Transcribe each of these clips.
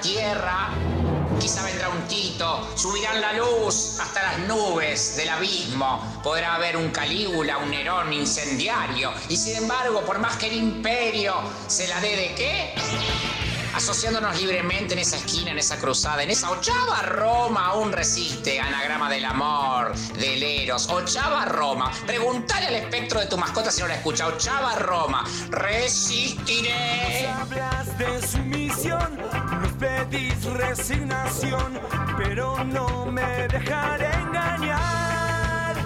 tierra. Quizá vendrá un Tito, subirán la luz hasta las nubes del abismo. Podrá haber un Calígula, un Nerón incendiario. Y sin embargo, por más que el imperio se la dé de qué, asociándonos libremente en esa esquina, en esa cruzada, en esa ochava Roma aún resiste, anagrama del amor, del eros, ochava Roma. Preguntale al espectro de tu mascota si no la escucha, ochava Roma, resistiré. Hablas de sumisión, nos pedís resignación, pero no me dejaré engañar.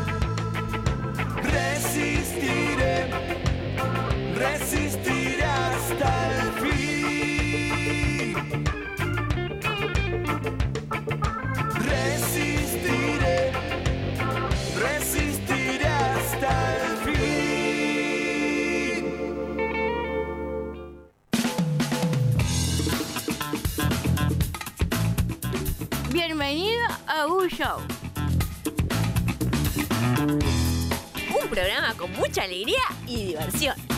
Resistiré, resistiré hasta el fin. Show. Un programa con mucha alegría y diversión.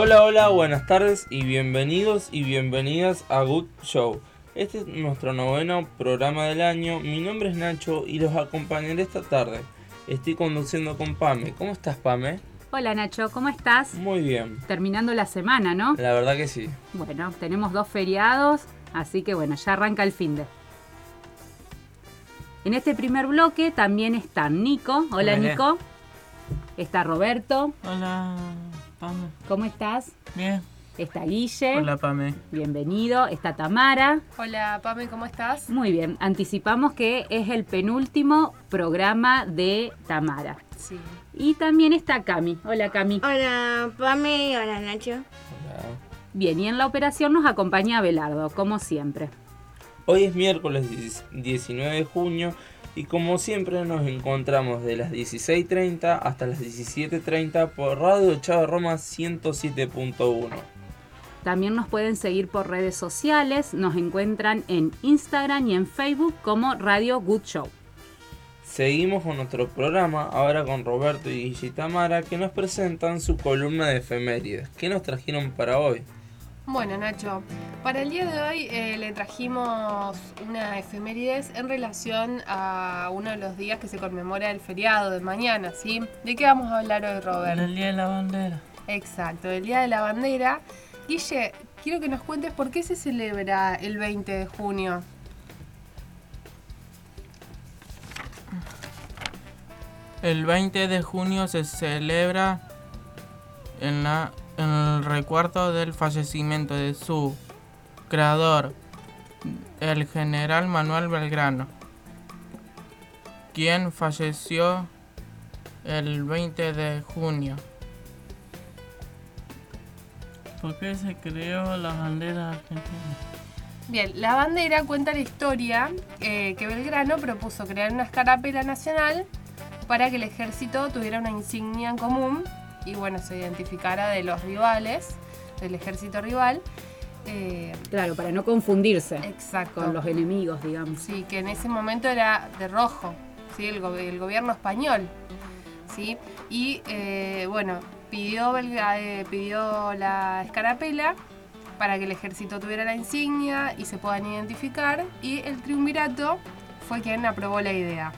Hola, hola, buenas tardes y bienvenidos y bienvenidas a Good Show. Este es nuestro noveno programa del año. Mi nombre es Nacho y los acompañaré esta tarde. Estoy conduciendo con Pame. ¿Cómo estás, Pame? Hola Nacho, ¿cómo estás? Muy bien. Terminando la semana, ¿no? La verdad que sí. Bueno, tenemos dos feriados, así que bueno, ya arranca el fin de. En este primer bloque también está Nico. Hola Hola. Nico. Está Roberto. Hola, Pame. ¿Cómo estás? Bien. Está Guille. Hola, Pame. Bienvenido. Está Tamara. Hola, Pame, ¿cómo estás? Muy bien, anticipamos que es el penúltimo programa de Tamara. Sí. Y también está Cami. Hola Cami. Hola, Pame. Hola, Nacho. Hola. Bien, y en la operación nos acompaña Belardo, como siempre. Hoy es miércoles 10 19 de junio y como siempre nos encontramos de las 16.30 hasta las 17.30 por Radio Chavo Roma 107.1. También nos pueden seguir por redes sociales, nos encuentran en Instagram y en Facebook como Radio Good Show. Seguimos con nuestro programa, ahora con Roberto y Tamara, que nos presentan su columna de efemérides. ¿Qué nos trajeron para hoy? Bueno, Nacho, para el día de hoy eh, le trajimos una efemérides en relación a uno de los días que se conmemora el feriado de mañana, ¿sí? ¿De qué vamos a hablar hoy, Robert? El día de la bandera. Exacto, el Día de la Bandera. Guille, quiero que nos cuentes por qué se celebra el 20 de junio. El 20 de junio se celebra en, la, en el recuerdo del fallecimiento de su creador, el general Manuel Belgrano, quien falleció el 20 de junio. ¿Por qué se creó la bandera argentina? Bien, la bandera cuenta la historia eh, que Belgrano propuso crear una escarapela nacional para que el ejército tuviera una insignia en común y bueno, se identificara de los rivales, del ejército rival. Eh, Claro, para no confundirse exacto. con los enemigos, digamos. Sí, que en ese momento era de rojo, ¿sí? el, go- el gobierno español. ¿sí? Y eh, bueno, pidió, eh, pidió la escarapela para que el ejército tuviera la insignia y se puedan identificar. Y el triunvirato fue quien aprobó la idea.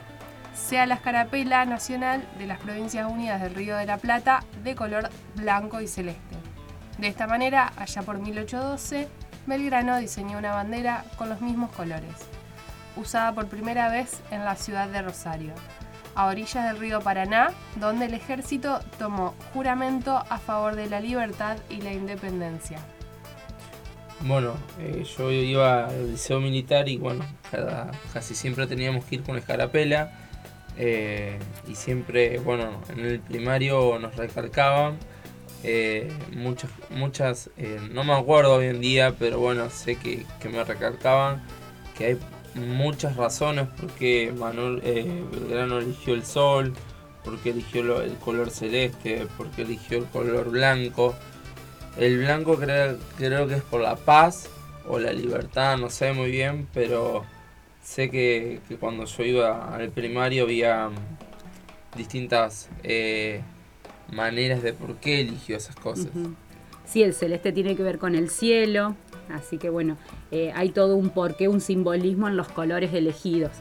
Sea la escarapela nacional de las Provincias Unidas del Río de la Plata de color blanco y celeste. De esta manera, allá por 1812, Belgrano diseñó una bandera con los mismos colores, usada por primera vez en la ciudad de Rosario, a orillas del río Paraná, donde el ejército tomó juramento a favor de la libertad y la independencia. Bueno, eh, yo iba al liceo militar y bueno, casi siempre teníamos que ir con escarapela. Eh, y siempre, bueno, en el primario nos recalcaban eh, muchas, muchas eh, no me acuerdo hoy en día, pero bueno, sé que, que me recalcaban que hay muchas razones por qué Manuel Belgrano eligió el sol, por qué eligió el color celeste, por qué eligió el color blanco. El blanco creo, creo que es por la paz o la libertad, no sé muy bien, pero sé que, que cuando yo iba al primario había mm, distintas eh, maneras de por qué eligió esas cosas. Ujú. Sí, el celeste tiene que ver con el cielo, así que bueno, eh, hay todo un porqué, un simbolismo en los colores elegidos.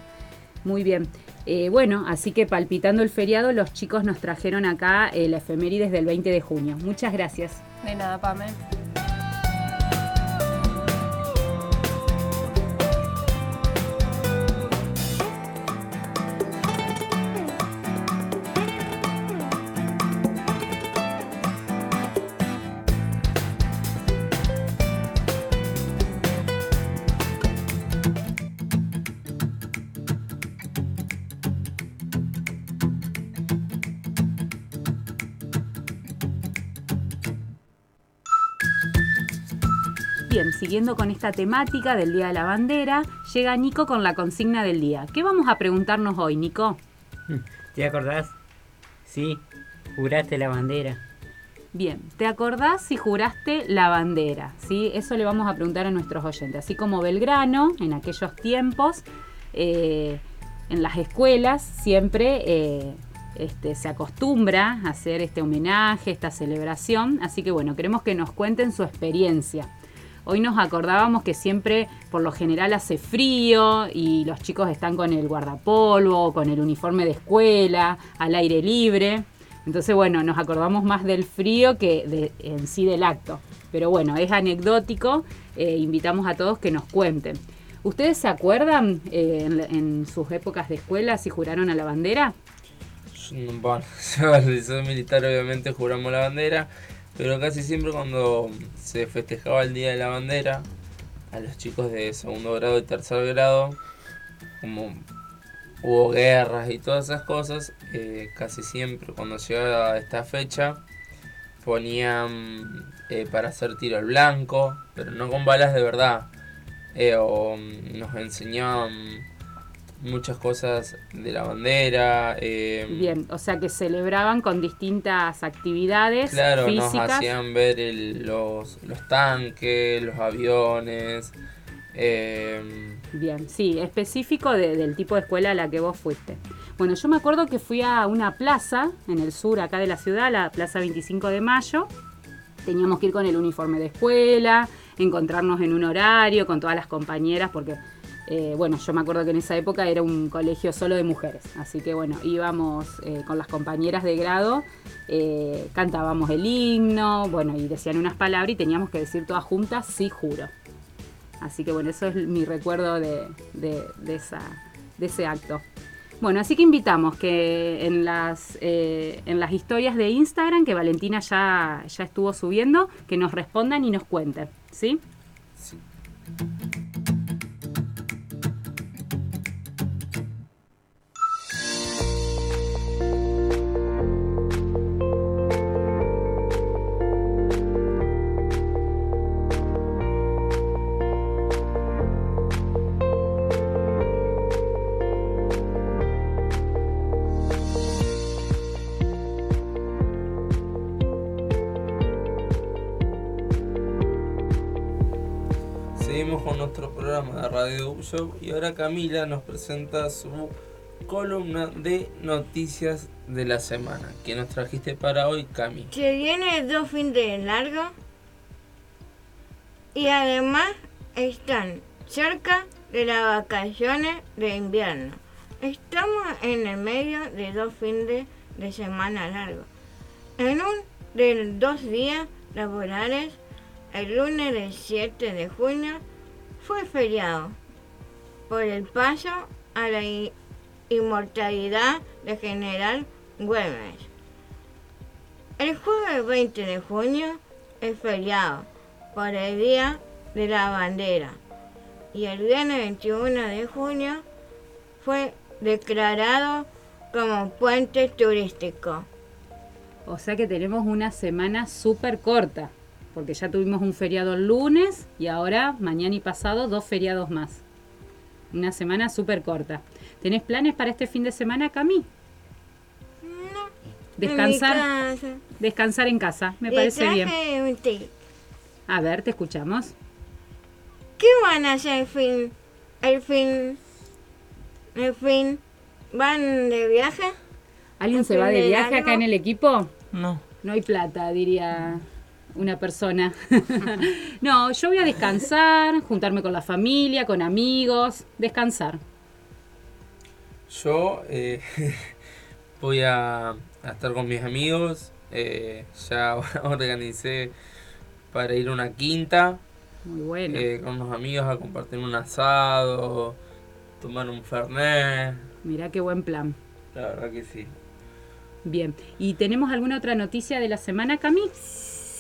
Muy bien. Eh, bueno, así que palpitando el feriado, los chicos nos trajeron acá el efemérides del 20 de junio. Muchas gracias. De nada, Pame. Siguiendo con esta temática del Día de la Bandera, llega Nico con la consigna del día. ¿Qué vamos a preguntarnos hoy, Nico? ¿Te acordás? Sí, juraste la bandera. Bien, ¿te acordás si juraste la bandera? ¿Sí? Eso le vamos a preguntar a nuestros oyentes. Así como Belgrano, en aquellos tiempos, eh, en las escuelas siempre eh, este, se acostumbra a hacer este homenaje, esta celebración. Así que bueno, queremos que nos cuenten su experiencia. Hoy nos acordábamos que siempre, por lo general, hace frío y los chicos están con el guardapolvo, con el uniforme de escuela, al aire libre. Entonces, bueno, nos acordamos más del frío que de, en sí del acto. Pero bueno, es anecdótico. eh, invitamos a todos que nos cuenten. ¿Ustedes se acuerdan eh, en, sus épocas de escuela si juraron a la bandera? Bueno, yo liceo militar obviamente juramos la bandera, pero casi siempre cuando se festejaba el Día de la Bandera, a los chicos de segundo grado y tercer grado, como hubo guerras y todas esas cosas, eh, casi siempre cuando llegaba esta fecha ponían eh, para hacer tiro al blanco, pero no con balas de verdad, eh, o mm, nos enseñaban muchas cosas de la bandera. eh, Bien, o sea que celebraban con distintas actividades Claro, nos físicas. hacían ver el- los, los tanques, los aviones. eh, Bien, sí, específico de- del tipo de escuela a la que vos fuiste. Bueno, yo me acuerdo que fui a una plaza en el sur acá de la ciudad, la Plaza 25 de Mayo. Teníamos que ir con el uniforme de escuela, encontrarnos en un horario con todas las compañeras, porque, eh, bueno, yo me acuerdo que en esa época era un colegio solo de mujeres. Así que, bueno, íbamos eh, con las compañeras de grado, eh, cantábamos el himno, bueno, y decían unas palabras y teníamos que decir todas juntas, sí juro. Así que bueno, eso es mi recuerdo de, esa, ese acto. Bueno, así que invitamos que en las, en las historias de Instagram, que Valentina ya, ya estuvo subiendo, que nos respondan y nos cuenten, ¿sí? sí. Y ahora Camila nos presenta su columna de noticias de la semana. ¿Qué nos trajiste para hoy, Cami? Se viene dos fines de largo y además están cerca de las vacaciones de invierno. Estamos en el medio de dos fines de semana largos. En un de dos días laborales, el lunes del 7 de junio, fue feriado por el paso a la inmortalidad de General Güemes. El jueves 20 de junio es feriado por el Día de la Bandera y el viernes 21 de junio fue declarado como puente turístico. O sea que tenemos una semana súper corta, porque ya tuvimos un feriado el lunes y ahora, mañana y pasado, dos feriados más. Una semana súper corta. ¿Tenés planes para este fin de semana, Cami? Descansar, En mi casa. descansar en casa, me Le parece bien. un. A ver, te escuchamos. ¿Qué van a hacer el fin? El fin. El fin. ¿Van de viaje? ¿Alguien ¿Un se va de de viaje largo? acá en el equipo? No. No hay plata, diría una persona. no, yo voy a descansar, juntarme con la familia, con amigos, descansar. Yo eh, voy a, a estar con mis amigos. eh, ya organicé para ir a una quinta Muy bueno. eh, con unos amigos a compartir un asado, tomar un fernet. Mirá qué buen plan. La verdad que sí. Bien. ¿Y tenemos alguna otra noticia de la semana, Cami?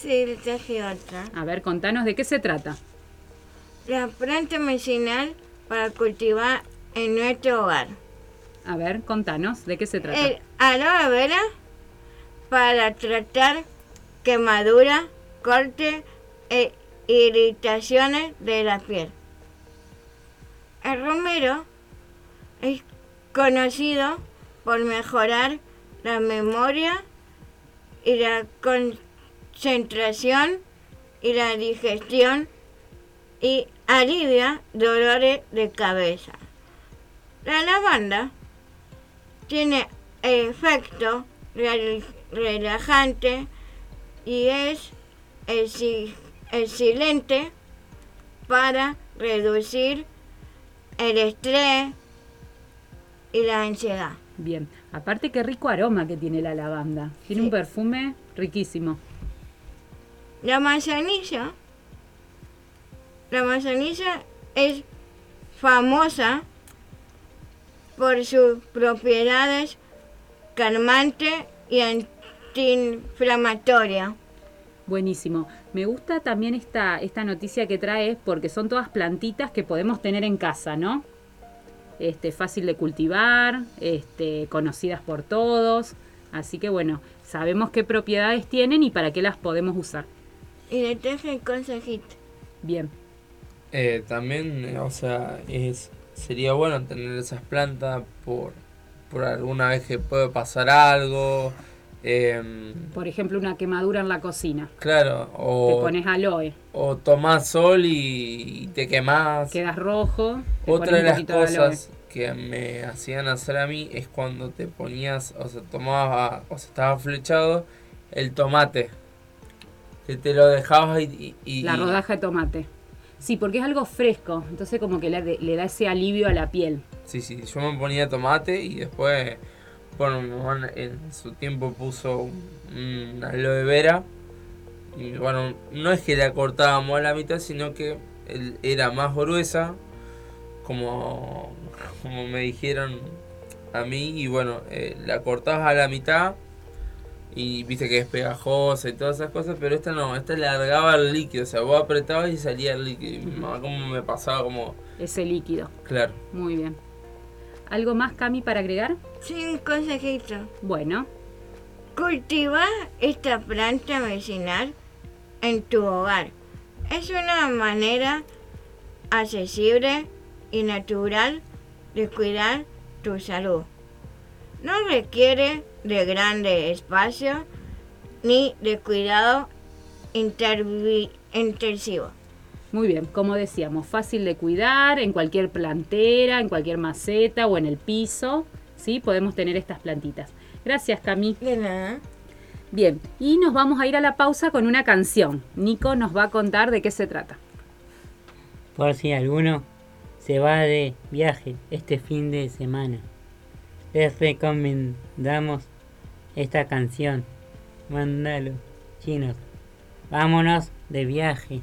Traje otra. A ver, contanos de qué se trata. La planta medicinal para cultivar en nuestro hogar. A ver, contanos de qué se trata. El aloe vera para tratar quemadura, corte e irritaciones de la piel. El romero es conocido por mejorar la memoria y la concentración y la digestión y alivia dolores de cabeza. La lavanda tiene efecto rel- relajante y es excelente para reducir el estrés y la ansiedad. Bien. Aparte, qué rico aroma que tiene la lavanda. Tiene Sí. un perfume riquísimo. La manzanilla, la manzanilla es famosa por sus propiedades calmante y antiinflamatoria. Buenísimo. Me gusta también esta, esta noticia que traes porque son todas plantitas que podemos tener en casa, ¿no? Este, fácil de cultivar, este, conocidas por todos. Así que bueno, sabemos qué propiedades tienen y para qué las podemos usar. Y le traje el consejito. Bien. Eh, también, eh, o sea, es sería bueno tener esas plantas por, por alguna vez que puede pasar algo. em, Por ejemplo, una quemadura en la cocina. claro, Te o, pones aloe, o tomás sol y, y te quemás. quedas rojo. te Otra de las de cosas que me hacían hacer a mí es cuando te ponías, o sea, tomabas, o sea, estaba flechado el tomate. Que te lo dejabas y... y- y- La rodaja de tomate. Sí, porque es algo fresco, entonces como que le, le da ese alivio a la piel. Sí, sí, yo me ponía tomate y después, bueno, mi mamá en su tiempo puso un- una aloe vera. Y bueno, no es que la cortábamos a la mitad, sino que era más gruesa, como, como me dijeron a mí. Y bueno, eh, la cortabas a la mitad y viste que es pegajosa y todas esas cosas, pero esta no, esta largaba el líquido, o sea, vos apretabas y salía el líquido. Y mi mamá como me pasaba como, Ese líquido. claro. Muy bien. ¿Algo más, Cami, para agregar? Sí, un consejito. Bueno, Cultivar esta planta medicinal en tu hogar. Es una manera accesible y natural de cuidar tu salud. No requiere de grande espacio ni de cuidado intensivo. muy bien. Como decíamos, fácil de cuidar en cualquier plantera, en cualquier maceta o en el piso. ¿Sí? Podemos tener estas plantitas. Gracias, Cami. De nada. Bien, y nos vamos a ir a la pausa con una canción. Nico nos va a contar de qué se trata. Por si alguno se va de viaje este fin de semana, les recomendamos esta canción. Mándalo, chinos. Vámonos de viaje.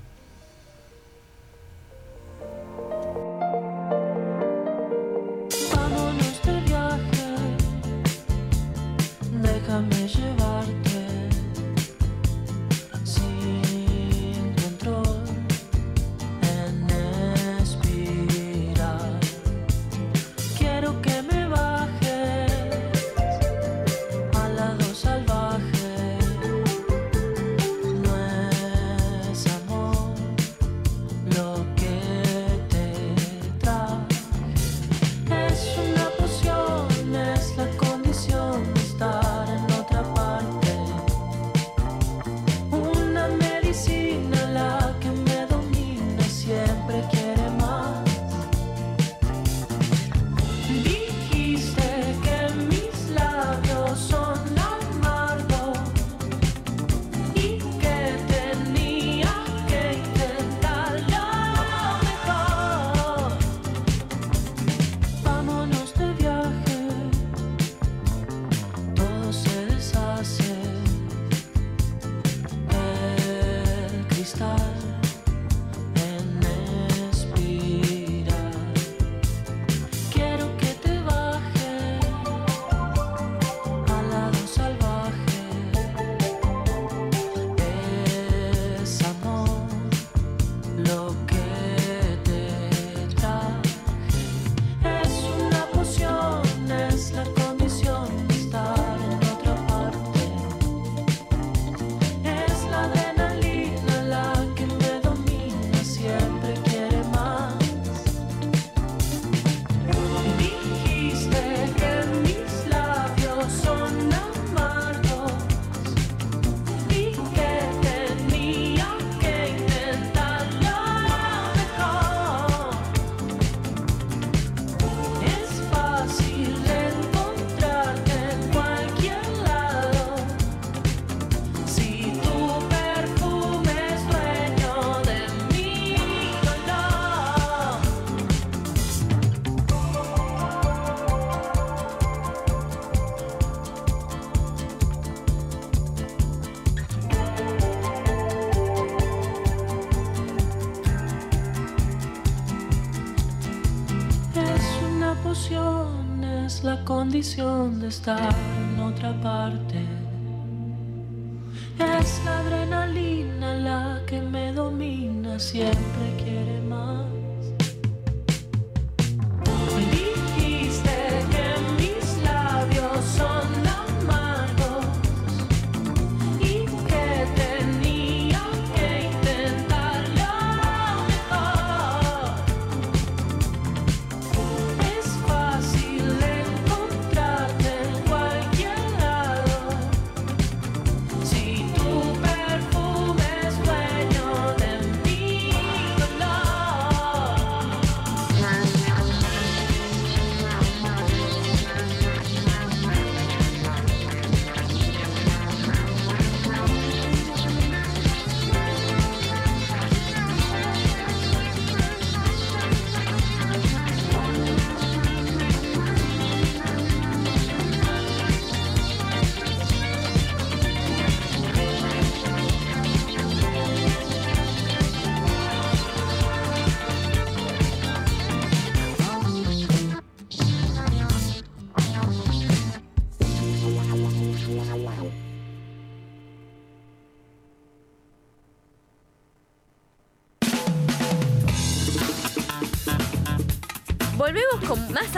Condición de estar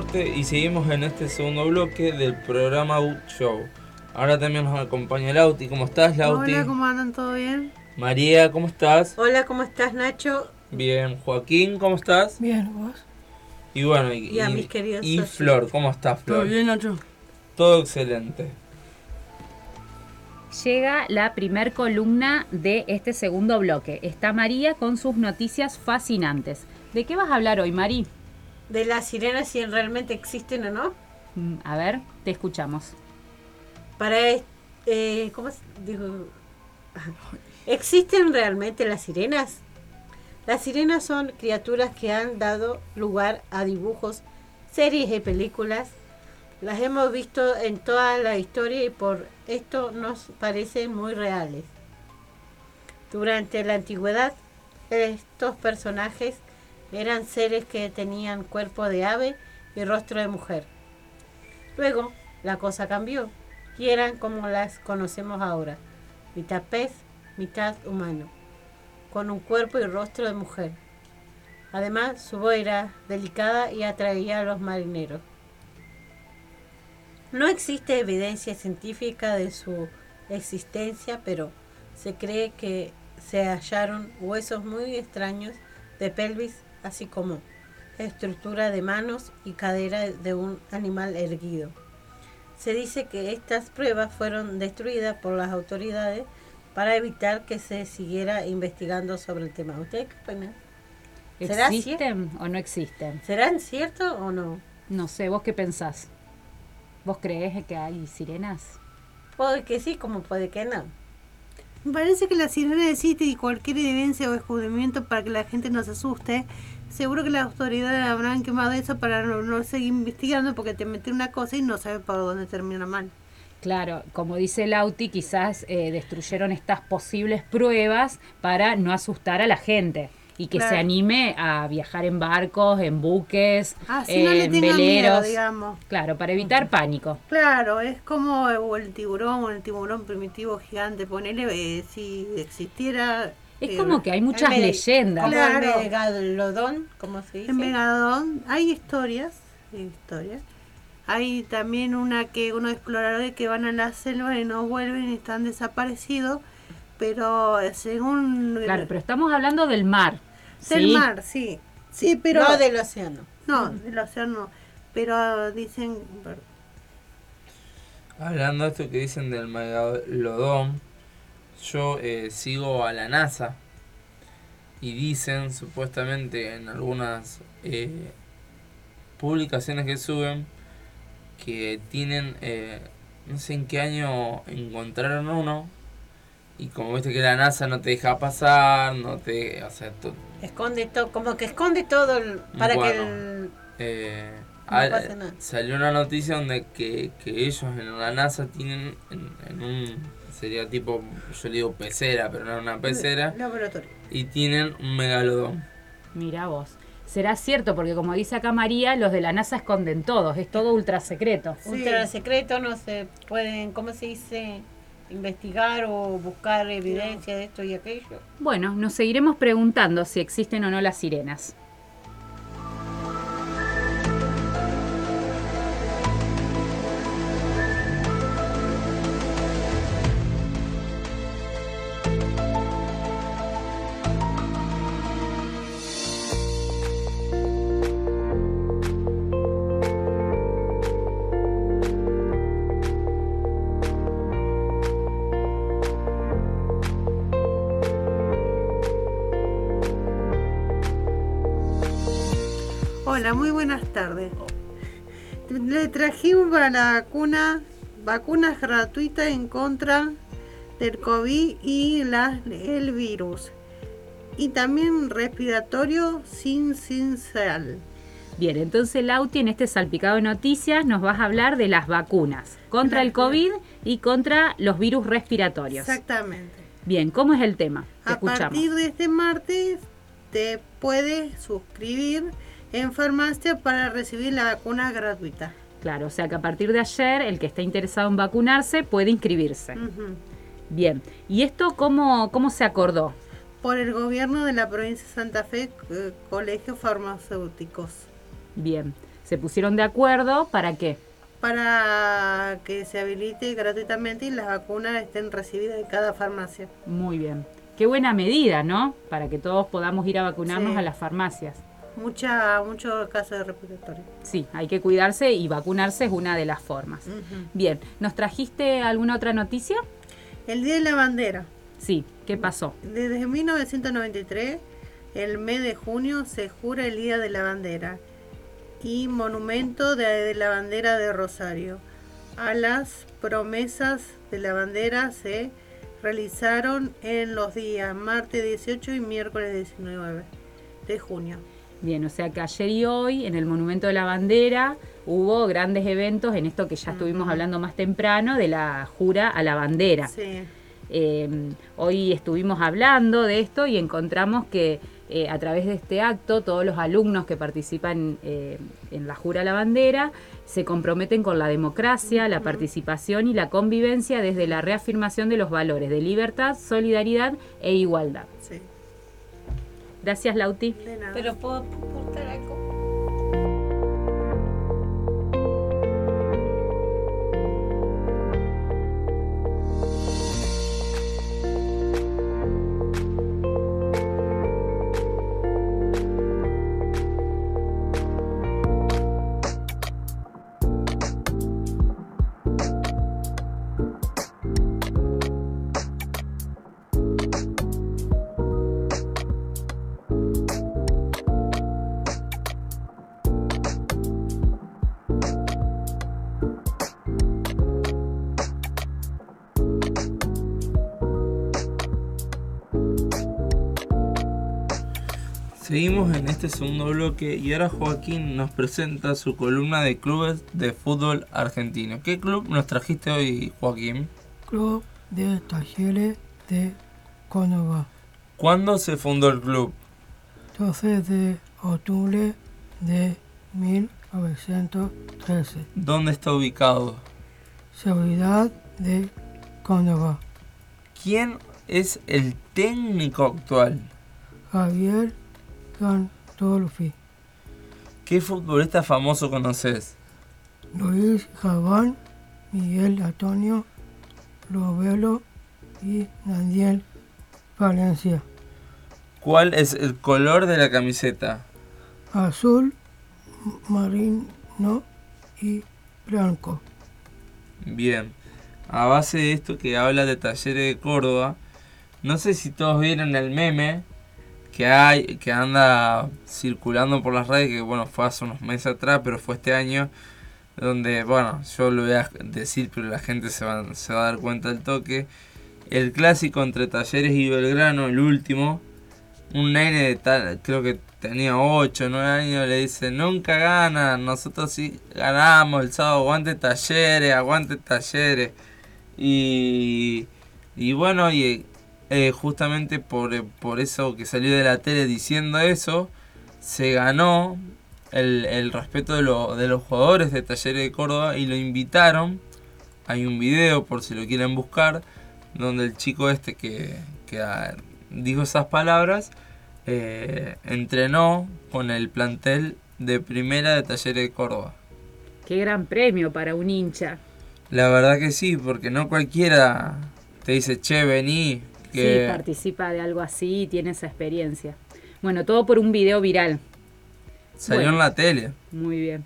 Corte y seguimos en este segundo bloque del programa Out Show. Ahora también nos acompaña Lauti. ¿Cómo estás, Lauti? Hola, ¿cómo andan? ¿Todo bien? María, ¿cómo estás? Hola, ¿cómo estás, Nacho? Bien. Joaquín, ¿cómo estás? Bien, ¿vos? Y bueno, y, Y a mis queridos y. Flor, ¿cómo estás, Flor? ¿Todo bien, Nacho? Todo excelente. Llega la primer columna de este segundo bloque. Está María con sus noticias fascinantes. ¿De qué vas a hablar hoy, Mari? De las sirenas, si realmente existen o no. Mm, A ver, te escuchamos. Para. Eh, ¿Cómo se digo? ¿Existen realmente las sirenas? Las sirenas son criaturas que han dado lugar a dibujos, series y películas. Las hemos visto en toda la historia y por esto nos parecen muy reales. Durante la antigüedad, estos personajes eran seres que tenían cuerpo de ave y rostro de mujer. Luego, la cosa cambió y eran como las conocemos ahora, mitad pez, mitad humano, con un cuerpo y rostro de mujer. Además, su voz era delicada y atraía a los marineros. No existe evidencia científica de su existencia, pero se cree que se hallaron huesos muy extraños de pelvis, así como estructura de manos y cadera de un animal erguido. Se dice que estas pruebas fueron destruidas por las autoridades para evitar que se siguiera investigando sobre el tema. ¿Ustedes qué opinan? ¿Será ¿Existen o no existen? ¿Serán ciertos o no? No sé, ¿vos qué pensás? ¿Vos crees que hay sirenas? Puede que sí, como puede que no. Me parece que la sirena existe y cualquier evidencia o descubrimiento para que la gente no se asuste. Seguro que las autoridades habrán quemado eso para no, no seguir investigando porque te meten una cosa y no sabes para dónde termina mal. Claro, como dice Lauti, quizás eh, destruyeron estas posibles pruebas para no asustar a la gente y que se anime a viajar en barcos, en buques, Así no le en miedo, veleros. digamos. Claro, para evitar pánico. Claro, es como el tiburón o el tiburón primitivo gigante. Ponele, eh, si existiera... Es eh, como que hay muchas el leyendas. Como Claro. el megalodón, como se dice. En Megalodón hay historias, hay historias. Hay también una que unos exploradores que van a la selva y no vuelven y están desaparecidos, pero eh, según Claro, pero estamos hablando del mar. Del ¿sí? mar, sí, sí, pero No del océano. no, del océano, no. pero dicen Hablando de esto que dicen del megalodón, yo eh, sigo a la NASA y dicen supuestamente en algunas eh, publicaciones que suben que tienen eh, no sé en qué año encontraron uno. Y como viste que la NASA no te deja pasar, no te. O sea, Esconde todo, como que esconde todo el- para que el... eh, No al- pasa nada. salió una noticia donde que, que ellos en la NASA tienen en, en un. Sería tipo, yo le digo pecera, pero no es una pecera. Laboratorio. Y tienen un megalodón. Mira vos. Será cierto, porque como dice acá María, los de la NASA esconden todos, es todo ultra secreto. Ultra secreto, no se pueden, ¿cómo se dice? Investigar o buscar evidencia de esto y aquello. Bueno, nos seguiremos preguntando si existen o no las sirenas. Trajimos para la vacuna vacunas gratuitas en contra del COVID y las, el virus. Y también respiratorio sin sincel. Bien, entonces Lauti, en este salpicado de noticias nos vas a hablar de las vacunas contra el COVID y contra los virus respiratorios. Exactamente. Bien, ¿cómo es el tema? Te A escuchamos. partir de este martes te puedes suscribir en farmacia para recibir la vacuna gratuita. Claro, o sea que a partir de ayer el que esté interesado en vacunarse puede inscribirse. Bien, ¿y esto cómo, cómo se acordó? Por el gobierno de la provincia de Santa Fe, eh, colegios farmacéuticos. Bien, se pusieron de acuerdo para qué? Para que se habilite gratuitamente y las vacunas estén recibidas en cada farmacia. Muy bien. Qué buena medida, ¿no? Para que todos podamos ir a vacunarnos Sí. a las farmacias. Mucha, muchos casos de respiratorio. Sí, hay que cuidarse y vacunarse es una de las formas. Bien, ¿nos trajiste alguna otra noticia? El Día de la Bandera. Sí, ¿qué pasó? Desde 1993, el mes de junio se jura el Día de la Bandera y monumento de, de la bandera de Rosario. A las promesas de la bandera se realizaron en los días martes 18 y miércoles 19 de junio. Bien, o sea que ayer y hoy en el Monumento de la Bandera hubo grandes eventos en esto que ya estuvimos hablando más temprano de la jura a la bandera. Sí. Eh, hoy estuvimos hablando de esto y encontramos que eh, a través de este acto todos los alumnos que participan eh, en la jura a la bandera se comprometen con la democracia, la participación y la convivencia desde la reafirmación de los valores de libertad, solidaridad e igualdad. Sí. Gracias, Lauti. De nada. Pero puedo aportar algo. Seguimos en este segundo bloque y ahora Joaquín nos presenta su columna de clubes de fútbol argentino. ¿Qué club nos trajiste hoy, Joaquín? Club de Talleres de Córdoba. ¿Cuándo se fundó el club? 12 de octubre de 1913. ¿Dónde está ubicado? Seguridad de Córdoba. ¿Quién es el técnico actual? Javier Gandolfi. ¿Qué futbolista famoso conoces? Luis Gabán, Miguel Antonio Robelo y Daniel Valencia. ¿Cuál es el color de la camiseta? Azul, marino y blanco. Bien, a base de esto que habla de Talleres de Córdoba, no sé si todos vieron el meme que hay, que anda circulando por las redes, que bueno, fue hace unos meses atrás, pero fue este año, donde, bueno, yo lo voy a decir, pero la gente se va, se va a dar cuenta del toque. El clásico entre Talleres y Belgrano, el último, un nene de tal, creo que tenía 8 9 años, le dice, nunca ganan, nosotros sí ganamos el sábado, aguante Talleres, aguante Talleres. Y, y bueno, y eh, justamente por, por eso que salió de la tele diciendo eso, se ganó el, el respeto de, lo- de los jugadores de Talleres de Córdoba y lo invitaron. Hay un video por si lo quieren buscar, donde el chico este que, que ah, dijo esas palabras eh, entrenó con el plantel de primera de Talleres de Córdoba. Qué gran premio para un hincha. La verdad que sí, porque no cualquiera te dice, che, vení. Que... Sí, participa de algo así y tiene esa experiencia. Bueno, todo por un video viral. Salió Bueno. en la tele. Muy bien.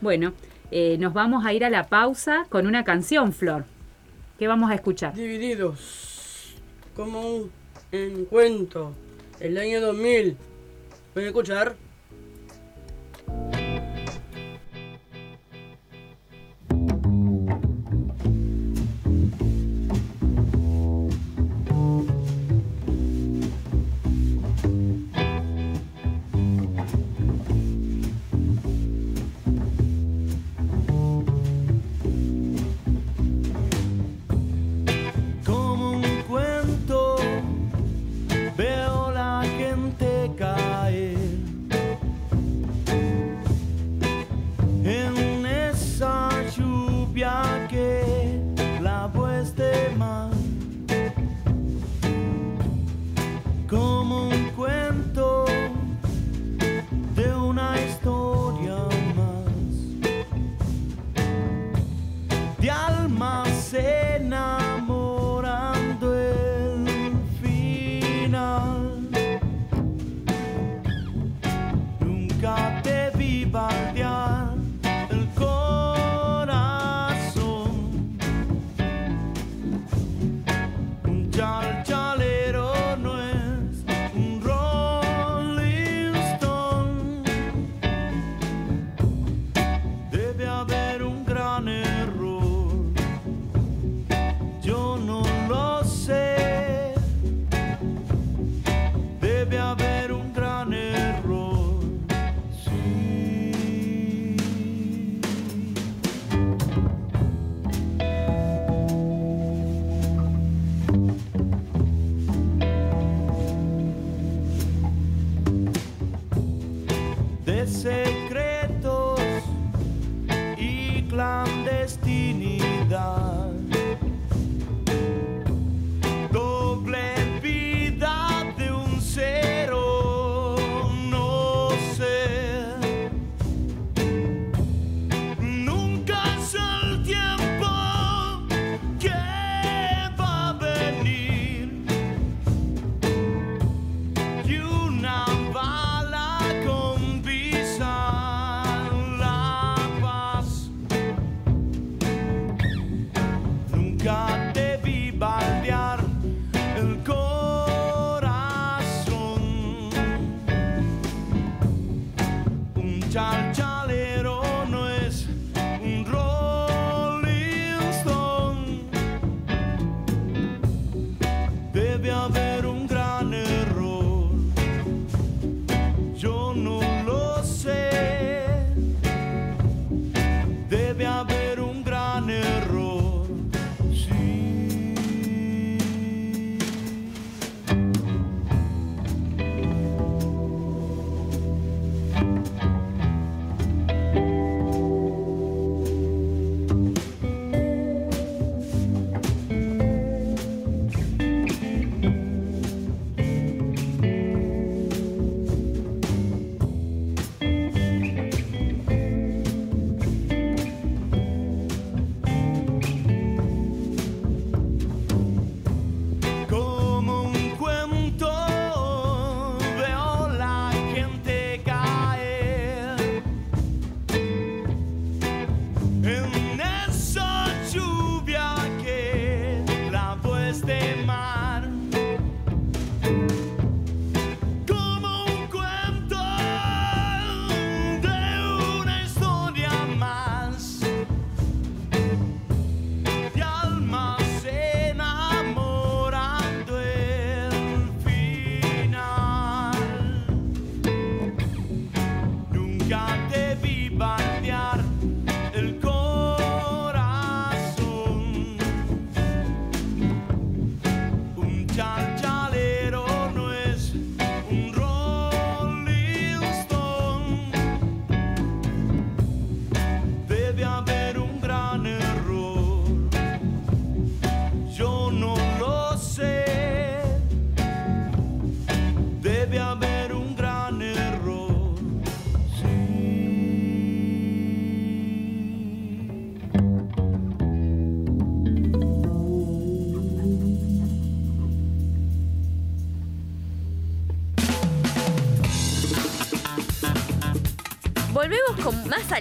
Bueno, eh, nos vamos a ir a la pausa con una canción, Flor. ¿Qué vamos a escuchar? Divididos como un encuentro. El año 2000. ¿Pueden escuchar?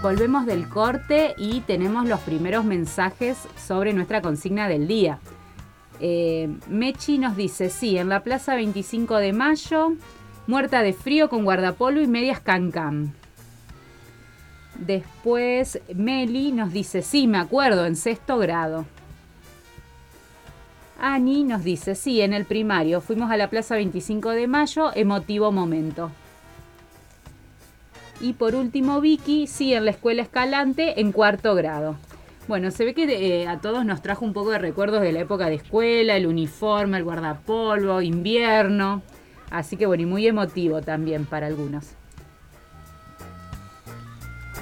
Volvemos del corte y tenemos los primeros mensajes sobre nuestra consigna del día. Eh, Mechi nos dice, sí, en la Plaza 25 de Mayo, muerta de frío con guardapolvo y medias cancan. Después Meli nos dice, sí, me acuerdo, en sexto grado. Ani nos dice, sí, en el primario, fuimos a la Plaza 25 de Mayo, emotivo momento. Y por último, Vicky, sí, en la escuela Escalante, en cuarto grado. Bueno, se ve que eh, a todos nos trajo un poco de recuerdos de la época de escuela, el uniforme, el guardapolvo, invierno. Así que bueno, y muy emotivo también para algunos.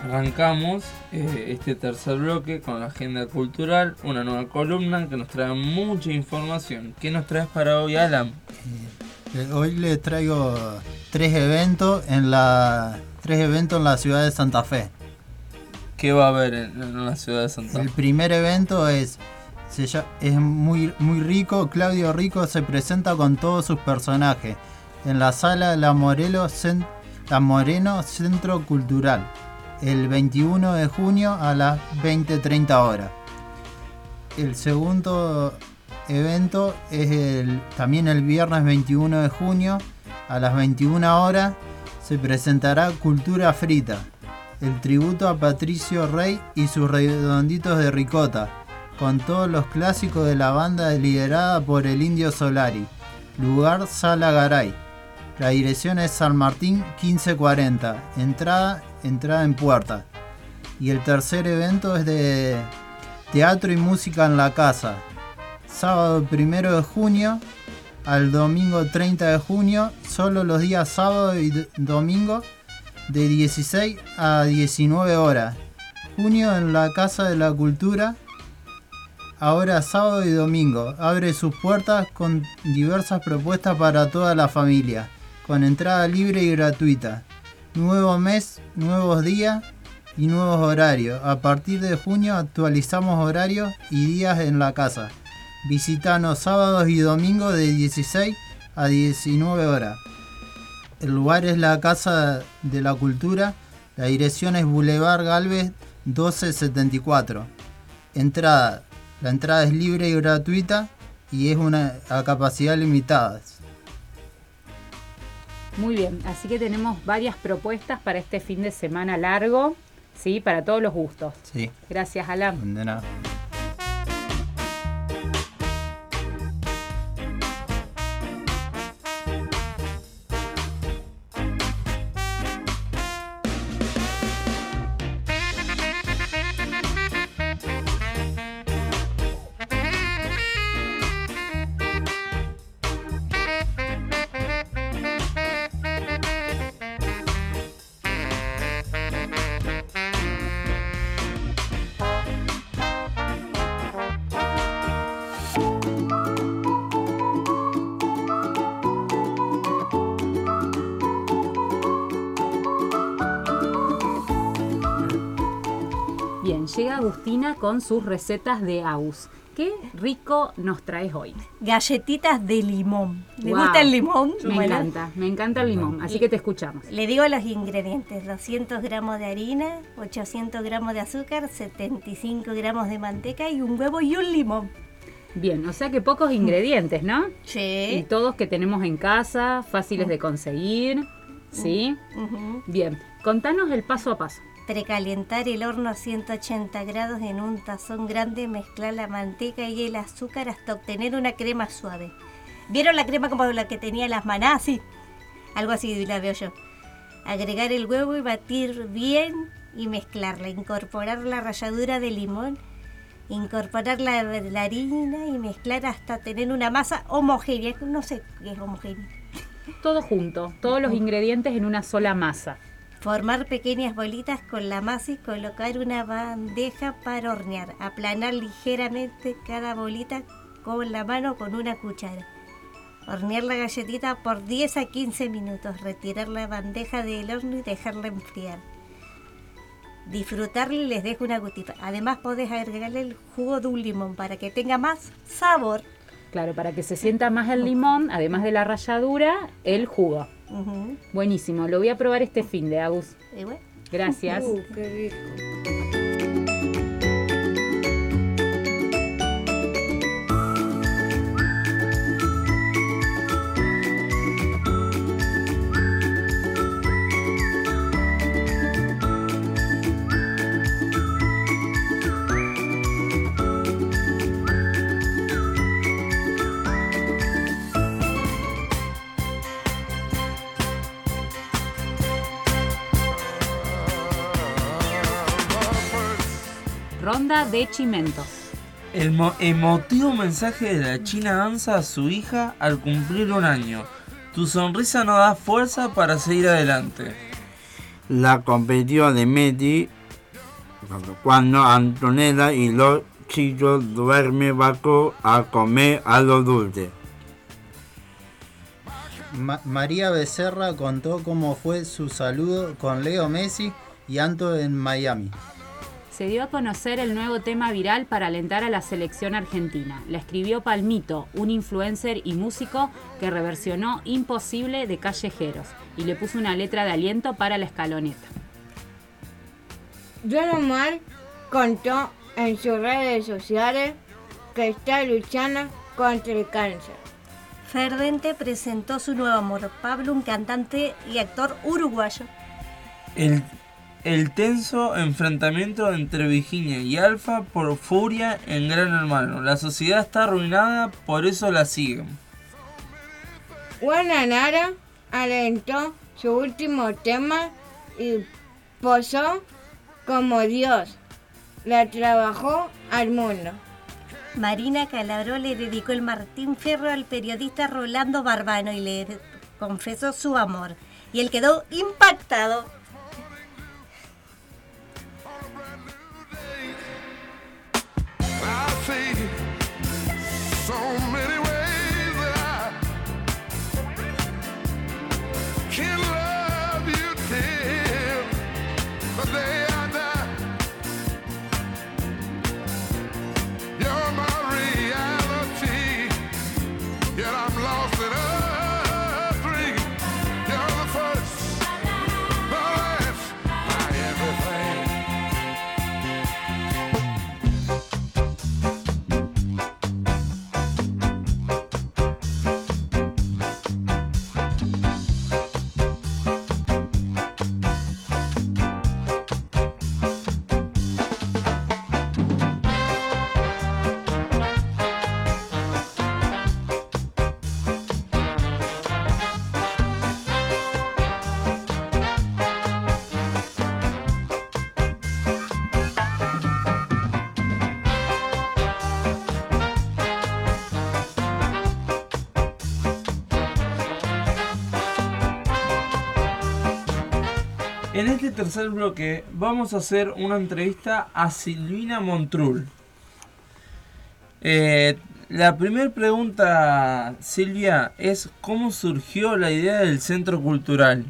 Arrancamos eh, este tercer bloque con la agenda cultural, una nueva columna que nos trae mucha información. ¿Qué nos traes para hoy, Alan? Eh, Hoy les traigo tres eventos en la tres eventos en la ciudad de Santa Fe. ¿Qué va a haber en, en la ciudad de Santa El Fe? primer evento es se es muy muy rico. Claudio Rico se presenta con todos sus personajes en la sala La Morelo La Moreno Centro Cultural el 21 de junio a las 20:30 horas. El segundo evento es el, también el viernes 21 de junio a las 21 horas se presentará Cultura Frita, el tributo a Patricio Rey y sus redonditos de ricota, con todos los clásicos de la banda liderada por el Indio Solari. Lugar Sala Garay. La dirección es San Martín 1540. Entrada, entrada en puerta. Y el tercer evento es de teatro y música en la casa. Sábado 1 de junio al domingo 30 de junio, solo los días sábado y domingo de 16 a 19 horas. Junio en la Casa de la Cultura, ahora sábado y domingo. Abre sus puertas con diversas propuestas para toda la familia, con entrada libre y gratuita. Nuevo mes, nuevos días y nuevos horarios. A partir de junio actualizamos horarios y días en la casa. Visitanos sábados y domingos de 16 a 19 horas. El lugar es la Casa de la Cultura. La dirección es Boulevard Galvez 1274. Entrada. La entrada es libre y gratuita y es una a capacidad limitada. Muy bien, así que tenemos varias propuestas para este fin de semana largo, ¿sí? Para todos los gustos. Sí. Gracias, Alan. De nada. Con sus recetas de Aus. Qué rico nos traes hoy. Galletitas de limón. ¿Le gusta el limón? Me Bueno. encanta, me encanta el limón, así que te escuchamos. Le digo los ingredientes, 200 gramos de harina, 800 gramos de azúcar, 75 gramos de manteca y un huevo y un limón. Bien, o sea que pocos ingredientes, ¿no? Sí. Y todos que tenemos en casa, fáciles de conseguir, ¿sí? Bien, contanos el paso a paso. Precalentar el horno a 180 grados en un tazón grande, mezclar la manteca y el azúcar hasta obtener una crema suave. ¿Vieron la crema como la que tenía las manás? Sí. Algo así la veo yo. Agregar el huevo y batir bien y mezclarla. Incorporar la ralladura de limón. Incorporar la, la harina y mezclar hasta tener una masa homogénea. No sé qué es homogénea. Todo junto, todos los ingredientes en una sola masa. Formar pequeñas bolitas con la masa y colocar una bandeja para hornear. Aplanar ligeramente cada bolita con la mano con una cuchara. Hornear la galletita por 10 a 15 minutos. Retirar la bandeja del horno y dejarla enfriar. Disfrutarla y les dejo una gotita. Además podés agregarle el jugo de un limón para que tenga más sabor. Claro, para que se sienta más el limón, además de la ralladura, el jugo. Buenísimo, lo voy a probar este fin de Agus. Gracias. Uh, qué rico. De chimentos. El mo- emotivo mensaje de la China Danza a su hija al cumplir un año. Tu sonrisa nos da fuerza para seguir adelante. La competición de Meti cuando Antonella y los chicos duermen bajo a comer algo dulce. Ma- María Becerra contó cómo fue su saludo con Leo Messi y Anto en Miami. Se dio a conocer el nuevo tema viral para alentar a la selección argentina. La escribió Palmito, un influencer y músico que reversionó Imposible de Callejeros y le puso una letra de aliento para la escaloneta. Don Omar contó en sus redes sociales que está luchando contra el cáncer. Ferdente presentó su nuevo amor, Pablo, un cantante y actor uruguayo. El, el tenso enfrentamiento entre Virginia y Alfa por furia en Gran Hermano. La sociedad está arruinada, por eso la siguen. Juana Nara alentó su último tema y posó como Dios. La trabajó al mundo. Marina Calabró le dedicó el Martín Fierro al periodista Rolando Barbano y le confesó su amor. Y él quedó impactado. En este tercer bloque vamos a hacer una entrevista a Silvina Montrul. Eh, la primera pregunta, Silvia, es ¿cómo surgió la idea del centro cultural?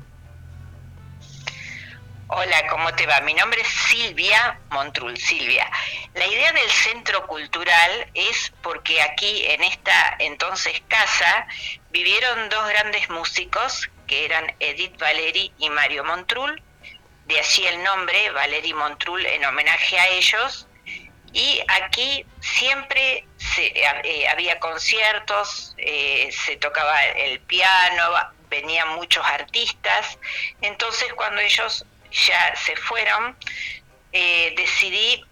Hola, ¿cómo te va? Mi nombre es Silvia Montrul, Silvia. La idea del centro cultural es porque aquí en esta entonces casa vivieron dos grandes músicos que eran Edith Valeri y Mario Montrul, de allí el nombre Valeri Montrul en homenaje a ellos. Y aquí siempre eh, había conciertos, eh, se tocaba el piano, venían muchos artistas. Entonces cuando ellos ya se fueron, eh, decidí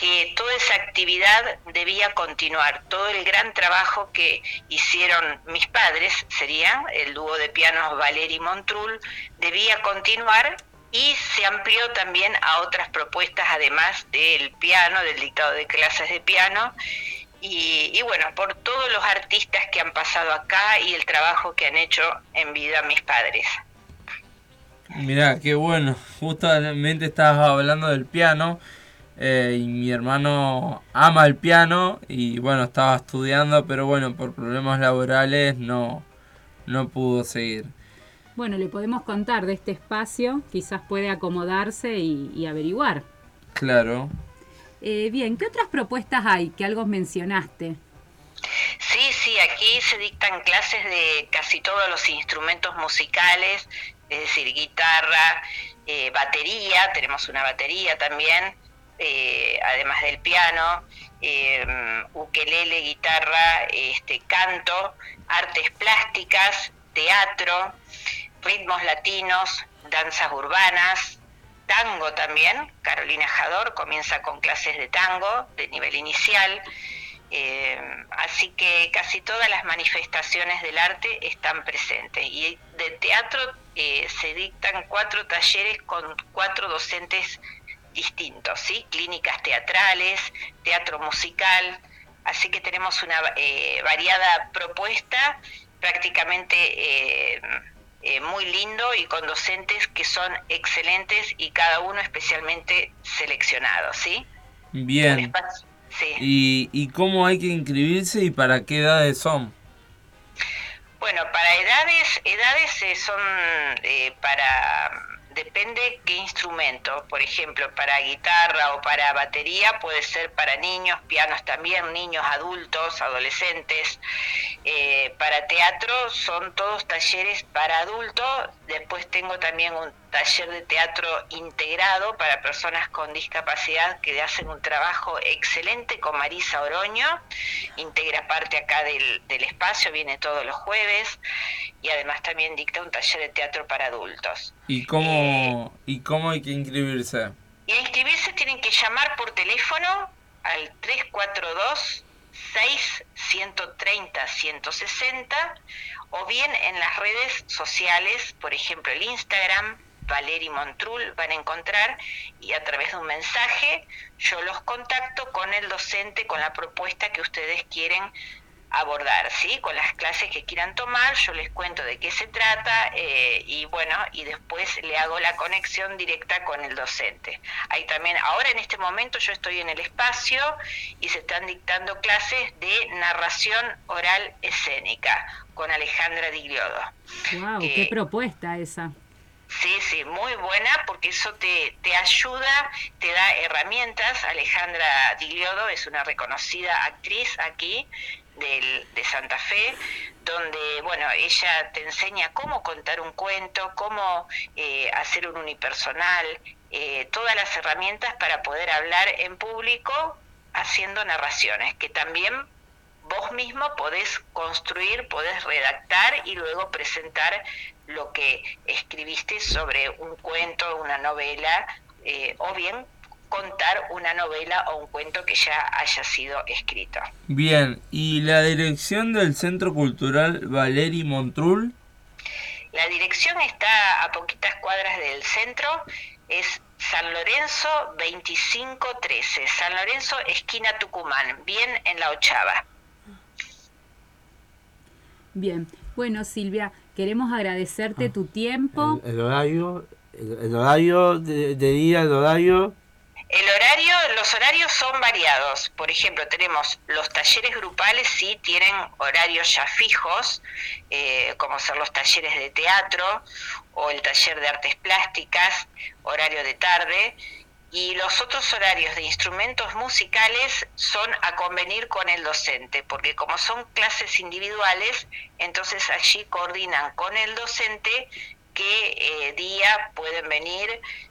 que toda esa actividad debía continuar. Todo el gran trabajo que hicieron mis padres, sería el dúo de pianos Valeri Montrul, debía continuar y se amplió también a otras propuestas además del piano, del dictado de clases de piano. Y, bueno, por todos los artistas que han pasado acá y el trabajo que han hecho en vida mis padres. Mirá, qué bueno. Justamente estabas hablando del piano. eh, y mi hermano ama el piano. Y bueno, estaba estudiando, pero bueno, por problemas laborales no, no pudo seguir. Bueno, le podemos contar de este espacio, quizás puede acomodarse y, y averiguar. Claro. Eh, bien, ¿qué otras propuestas hay que algo mencionaste? Sí, sí, aquí se dictan clases de casi todos los instrumentos musicales, es decir, guitarra, eh, batería, tenemos una batería también, eh, además del piano, eh, ukelele, guitarra, este, canto, artes plásticas, teatro, ritmos latinos, danzas urbanas, tango también. Carolina Jador comienza con clases de tango de nivel inicial. Eh, así que casi todas las manifestaciones del arte están presentes. Y de teatro eh, se dictan cuatro talleres con cuatro docentes distintos, ¿sí? Clínicas teatrales, teatro musical. Así que tenemos una eh, variada propuesta, prácticamente eh, muy lindo y con docentes que son excelentes y cada uno especialmente seleccionados, ¿sí? Bien. Sí. ¿Y, ¿Y cómo hay que inscribirse y para qué edades son? Bueno, para edades, edades eh, son eh, para depende qué instrumento. Por ejemplo, para guitarra o para batería puede ser para niños, pianos también, niños, adultos, adolescentes. Eh, para teatro son todos talleres para adultos. Después tengo también un taller de teatro integrado para personas con discapacidad que hacen un trabajo excelente con Marisa Oroño. Integra parte acá del, del espacio, viene todos los jueves y además también dicta un taller de teatro para adultos. ¿Y cómo, ¿Y cómo hay que inscribirse? Y a inscribirse tienen que llamar por teléfono al 342 6 130 160 o bien en las redes sociales, por ejemplo el Instagram, Valeri Montrul, van a encontrar y a través de un mensaje yo los contacto con el docente, con la propuesta que ustedes quieren abordar, ¿sí? Con las clases que quieran tomar, yo les cuento de qué se trata eh, y bueno, y después le hago la conexión directa con el docente. Hay también, ahora en este momento yo estoy en el espacio y se están dictando clases de narración oral escénica con Alejandra Digliodo. Wow, Eh, qué propuesta esa. Sí, sí, muy buena porque eso te, te ayuda, te da herramientas. Alejandra Digliodo es una reconocida actriz aquí del- de Santa Fe, donde, bueno, ella te enseña cómo contar un cuento, cómo eh, hacer un unipersonal, eh, todas las herramientas para poder hablar en público haciendo narraciones, que también vos mismo podés construir, podés redactar y luego presentar lo que escribiste sobre un cuento, una novela, eh, o bien contar una novela o un cuento que ya haya sido escrito. Bien, ¿y la dirección del Centro Cultural Valeri Montrul? La dirección está a poquitas cuadras del centro, es San Lorenzo 2513, San Lorenzo esquina Tucumán, bien en la ochava. Bien, bueno Silvia, queremos agradecerte tu tiempo. El horario, el, el horario de, de día, el horario. El horario, los horarios son variados. Por ejemplo, tenemos los talleres grupales, sí tienen horarios ya fijos, eh, como ser los talleres de teatro o el taller de artes plásticas, horario de tarde. Y los otros horarios de instrumentos musicales son a convenir con el docente, porque como son clases individuales, entonces allí coordinan con el docente qué eh, día pueden venir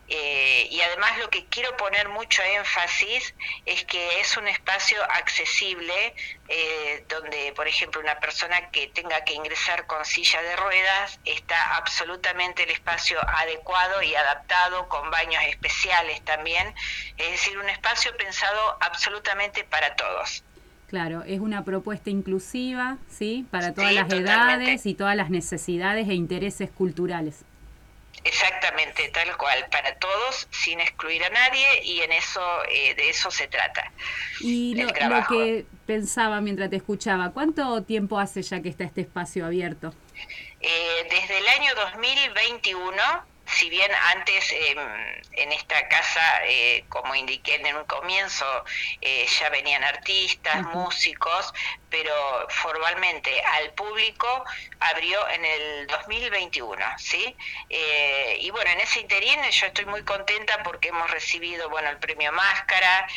eh, y además lo que quiero poner mucho énfasis es que es un espacio accesible eh, donde por ejemplo una persona que tenga que ingresar con silla de ruedas está absolutamente el espacio adecuado y adaptado con baños especiales también. Es decir un espacio pensado absolutamente para todos Claro, es una propuesta inclusiva, ¿sí? Para todas Sí, las totalmente. edades y todas las necesidades e intereses culturales. Exactamente, tal cual, para todos, sin excluir a nadie, y en eso, eh, de eso se trata. Y lo, lo que pensaba mientras te escuchaba, ¿cuánto tiempo hace ya que está este espacio abierto? Eh, desde el año 2021, si bien antes em, en esta casa, eh, como indiqué en un comienzo, eh, ya venían artistas, músicos, pero formalmente al público abrió en el 2021, ¿sí? Eh, y bueno, en ese interín yo estoy muy contenta porque hemos recibido, bueno, el premio Máscara,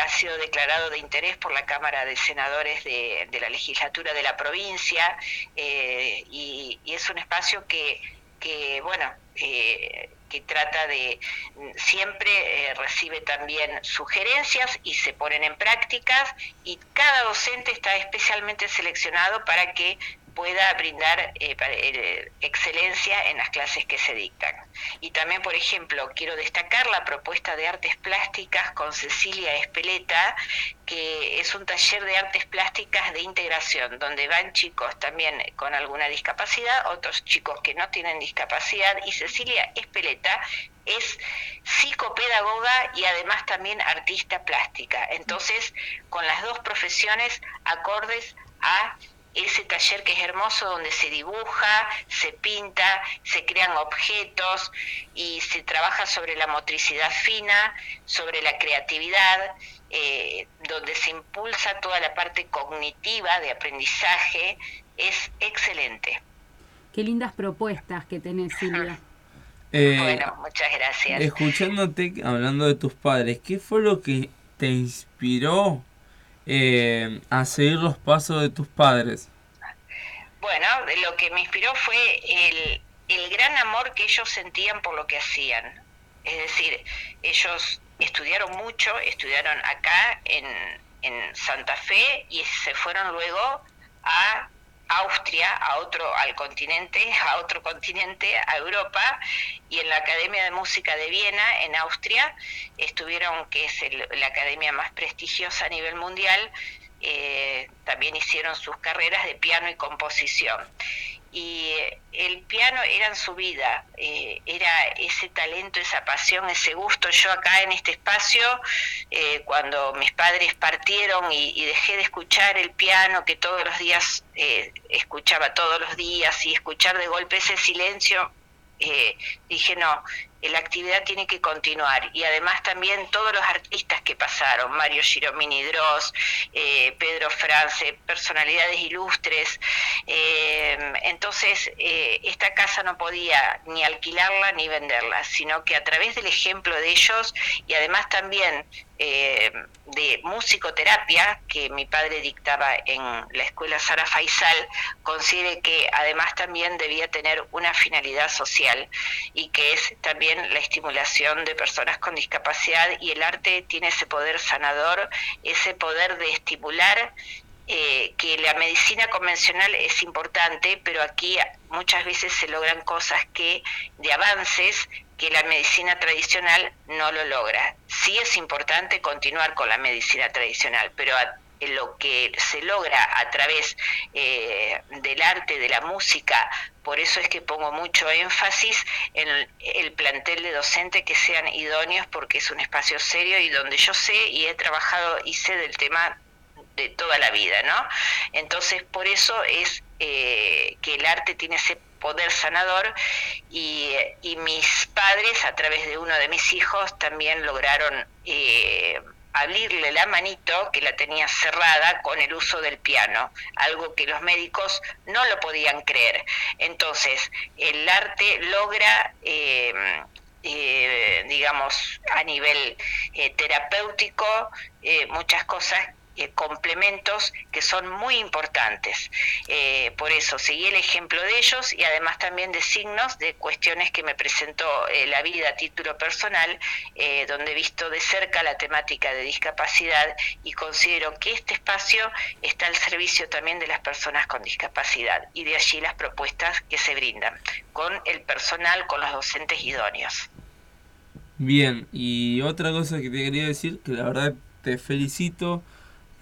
ha sido declarado de interés por la Cámara de Senadores de, de la legislatura de la provincia eh, y, y es un espacio que, que bueno, eh, que trata de siempre eh, recibe también sugerencias y se ponen en prácticas y cada docente está especialmente seleccionado para que pueda brindar eh, eh, excelencia en las clases que se dictan. Y también, por ejemplo, quiero destacar la propuesta de artes plásticas con Cecilia Espeleta, que es un taller de artes plásticas de integración, donde van chicos también con alguna discapacidad, otros chicos que no tienen discapacidad, y Cecilia Espeleta es psicopedagoga y además también artista plástica. Entonces, con las dos profesiones acordes a ese taller que es hermoso donde se dibuja, se pinta, se crean objetos y se trabaja sobre la motricidad fina, sobre la creatividad, eh, donde se impulsa toda la parte cognitiva de aprendizaje, es excelente. Qué lindas propuestas que tenés, Silvia. Eh, Bueno, muchas gracias. Escuchándote hablando de tus padres, ¿qué fue lo que te inspiró eh, a seguir los pasos de tus padres? Bueno, lo que me inspiró fue el, el gran amor que ellos sentían por lo que hacían. Es decir, ellos estudiaron mucho, estudiaron acá en, en Santa Fe y se fueron luego a Austria, a otro, al continente, a otro continente, a Europa, y en la Academia de Música de Viena, en Austria, estuvieron, que es el- la academia más prestigiosa a nivel mundial, eh, también hicieron sus carreras de piano y composición. Y el piano era en su vida, eh, era ese talento, esa pasión, ese gusto. Yo acá en este espacio, eh, cuando mis padres partieron y, y dejé de escuchar el piano que todos los días eh, escuchaba todos los días y escuchar de golpe ese silencio, eh, dije no, la actividad tiene que continuar. Y además también todos los artistas que pasaron, Mario Giromini Dross, eh, Pedro France, personalidades ilustres, eh, entonces eh, esta casa no podía ni alquilarla ni venderla, sino que a través del ejemplo de ellos y además también de musicoterapia que mi padre dictaba en la escuela Sara Faisal, considere que además también debía tener una finalidad social y que es también la estimulación de personas con discapacidad y el arte tiene ese poder sanador, ese poder de estimular eh, que la medicina convencional es importante, pero aquí muchas veces se logran cosas que de avances que la medicina tradicional no lo logra. Sí es importante continuar con la medicina tradicional, pero a- lo que se logra a través eh, del arte, de la música, por eso es que pongo mucho énfasis en el, el plantel de docentes que sean idóneos, porque es un espacio serio y donde yo sé y he trabajado y sé del tema de toda la vida, ¿no? Entonces, por eso es eh, que el arte tiene ese poder sanador y, y mis padres, a través de uno de mis hijos, también lograron eh, abrirle la manito que la tenía cerrada con el uso del piano, algo que los médicos no lo podían creer. Entonces, el arte logra... eh, eh, digamos, a nivel eh, terapéutico, eh, muchas cosas, eh, complementos que son muy importantes. Eh, por eso seguí el ejemplo de ellos y además también de signos de cuestiones que me presentó eh, la vida a título personal, donde he visto de cerca la temática de discapacidad y considero que este espacio está al servicio también de las personas con discapacidad y de allí las propuestas que se brindan con el personal, con los docentes idóneos. Bien, y otra cosa que te quería decir, que la verdad te felicito,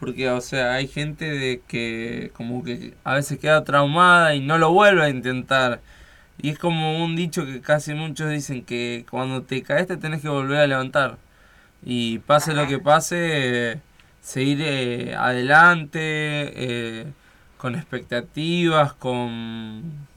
porque, o sea, hay gente de que como que a veces queda traumada y no lo vuelve a intentar. Y es como un dicho que casi muchos dicen que cuando te caes te tenés que volver a levantar. Y pase lo que pase, eh, seguir eh, adelante, eh, con expectativas, con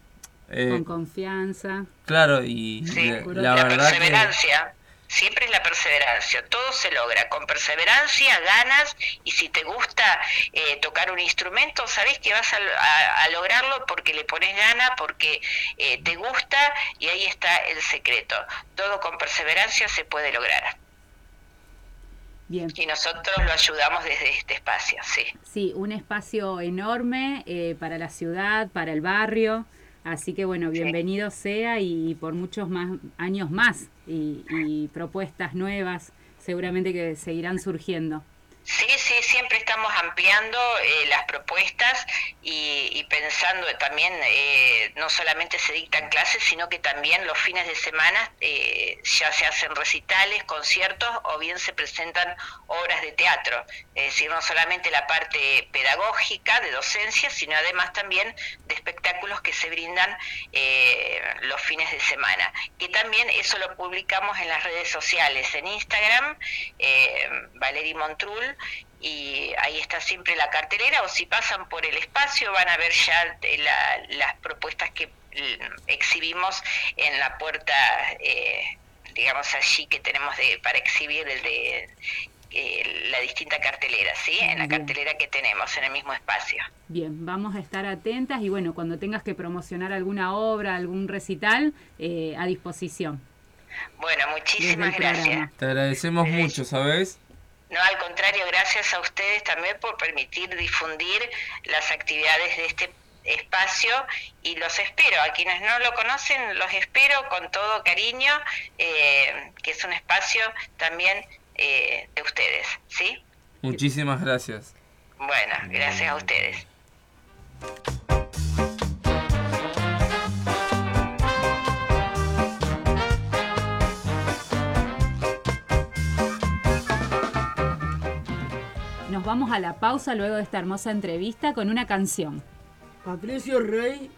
Eh, con confianza. claro, y Sí, la, la, verdad que... Siempre es la perseverancia. Todo se logra con perseverancia, ganas y si te gusta eh, tocar un instrumento, sabes que vas a, a- a lograrlo porque le pones gana, porque eh, te gusta y ahí está el secreto. Todo con perseverancia se puede lograr. Bien. Y nosotros lo ayudamos desde este espacio, sí. Sí, un espacio enorme eh, para la ciudad, para el barrio. Así que bueno, bienvenido sea y por muchos más años más y, y propuestas nuevas seguramente que seguirán surgiendo. Sí, sí, siempre estamos ampliando eh, las propuestas y, pensando también, eh, no solamente se dictan clases, sino que también los fines de semana eh, ya se hacen recitales, conciertos o bien se presentan obras de teatro. Es decir, no solamente la parte pedagógica de docencia, sino además también de espectáculos que se brindan eh, los fines de semana. Que también eso lo publicamos en las redes sociales, en Instagram, eh, Valery Y ahí está siempre la cartelera, o si pasan por el espacio van a ver ya la- las propuestas que mm, exhibimos en la puerta, eh, digamos allí que tenemos de, para exhibir el de eh, la distinta cartelera, ¿sí? En la Bien. cartelera que tenemos en el mismo espacio. Bien, vamos a estar atentas y bueno, cuando tengas que promocionar alguna obra, algún recital, eh, a disposición. Bueno, muchísimas gracias. programa. Te agradecemos mucho, ¿sabes? No, al contrario, gracias a ustedes también por permitir difundir las actividades de este espacio y los espero. A quienes no lo conocen, los espero con todo cariño, eh, que es un espacio también eh, de ustedes, ¿sí? Muchísimas gracias. Bueno, gracias a ustedes. Vamos a la pausa luego de esta hermosa entrevista con una canción. Patricio Rey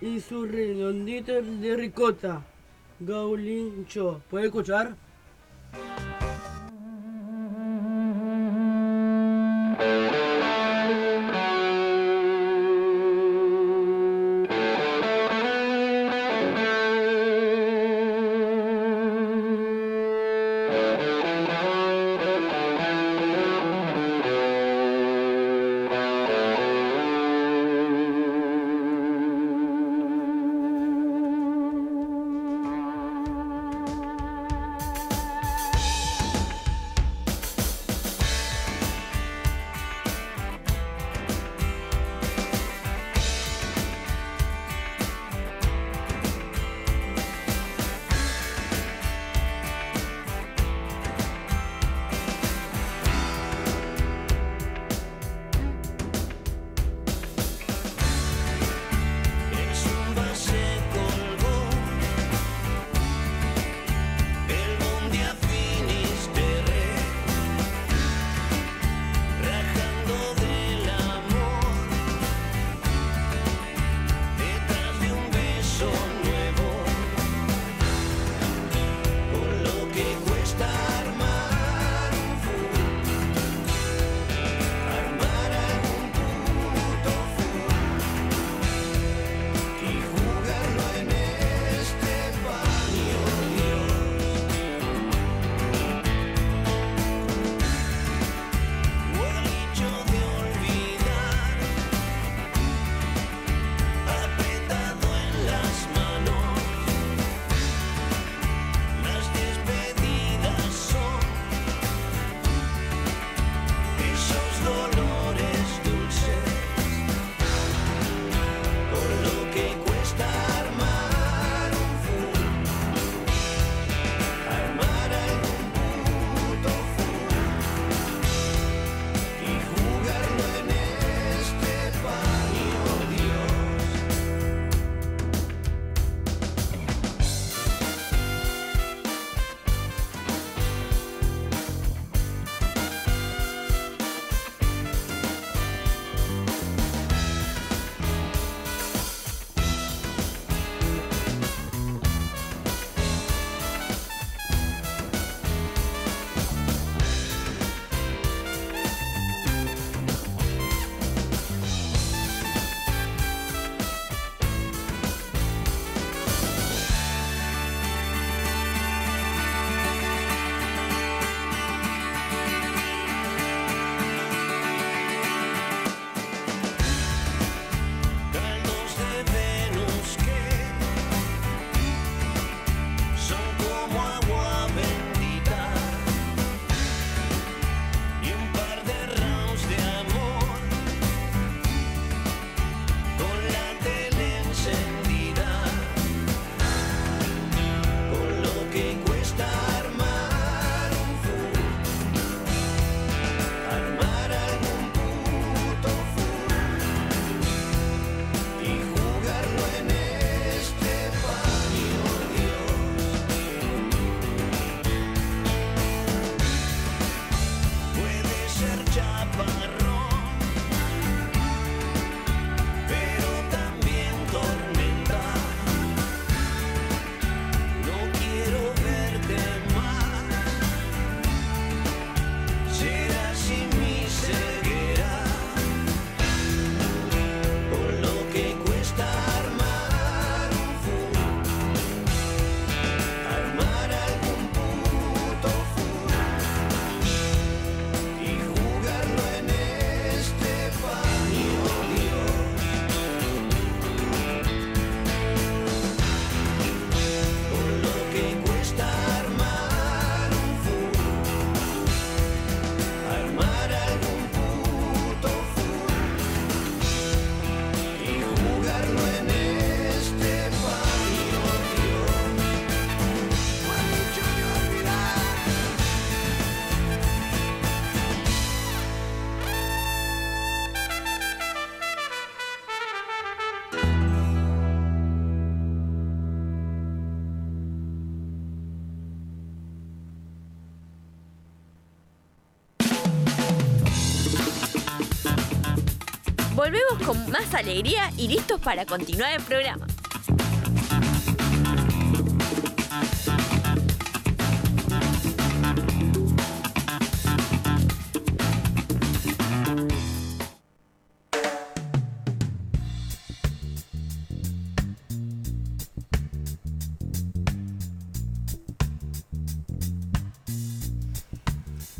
y su redondito de ricota. Gaulincho. ¿Puede escuchar? Más alegría y listos para continuar el programa.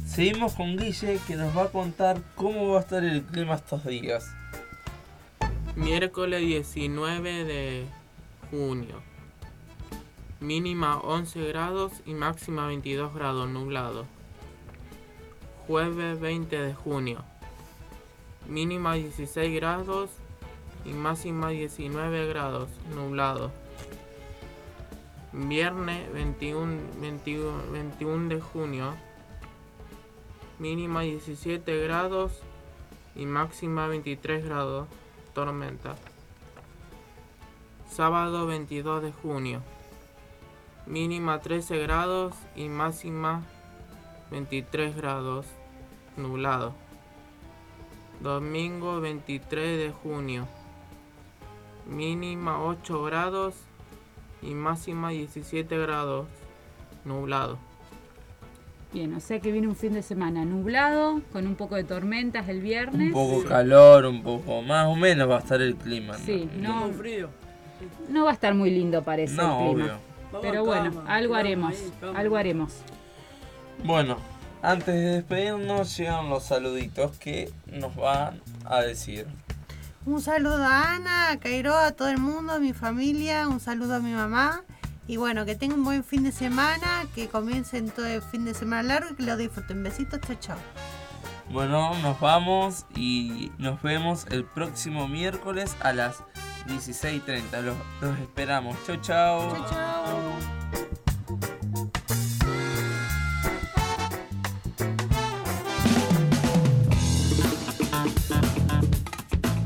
Seguimos con Guille que nos va a contar cómo va a estar el clima estos días. Miércoles 19 de junio. Mínima 11 grados y máxima 22 grados nublado. Jueves 20 de junio. Mínima 16 grados y máxima 19 grados nublado. Viernes 21, 21, 21 de junio. Mínima 17 grados y máxima 23 grados tormenta. Sábado 22 de junio. Mínima 13 grados y máxima 23 grados nublado. Domingo 23 de junio. Mínima 8 grados y máxima 17 grados nublado. Bien, o sea que viene un fin de semana nublado, con un poco de tormentas el viernes. Un poco calor, un poco más o menos va a estar el clima. ¿no? Sí, no, frío. no va a estar muy lindo parece No, el clima. obvio. Pero bueno, algo haremos, algo haremos. Bueno, antes de despedirnos llegan los saluditos que nos van a decir. Un saludo a Ana, a Cairo, a todo el mundo, a mi familia, un saludo a mi mamá. Y bueno, que tengan un buen fin de semana, que comiencen todo el fin de semana largo y que lo disfruten. Besitos, chao, chao. Bueno, nos vamos y nos vemos el próximo miércoles a las 16.30. Los, los esperamos. Chau, chau. Chao, chao.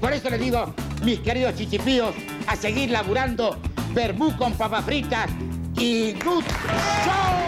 Por eso les digo, mis queridos chichipíos, a seguir laburando vermú con papas fritas y good show.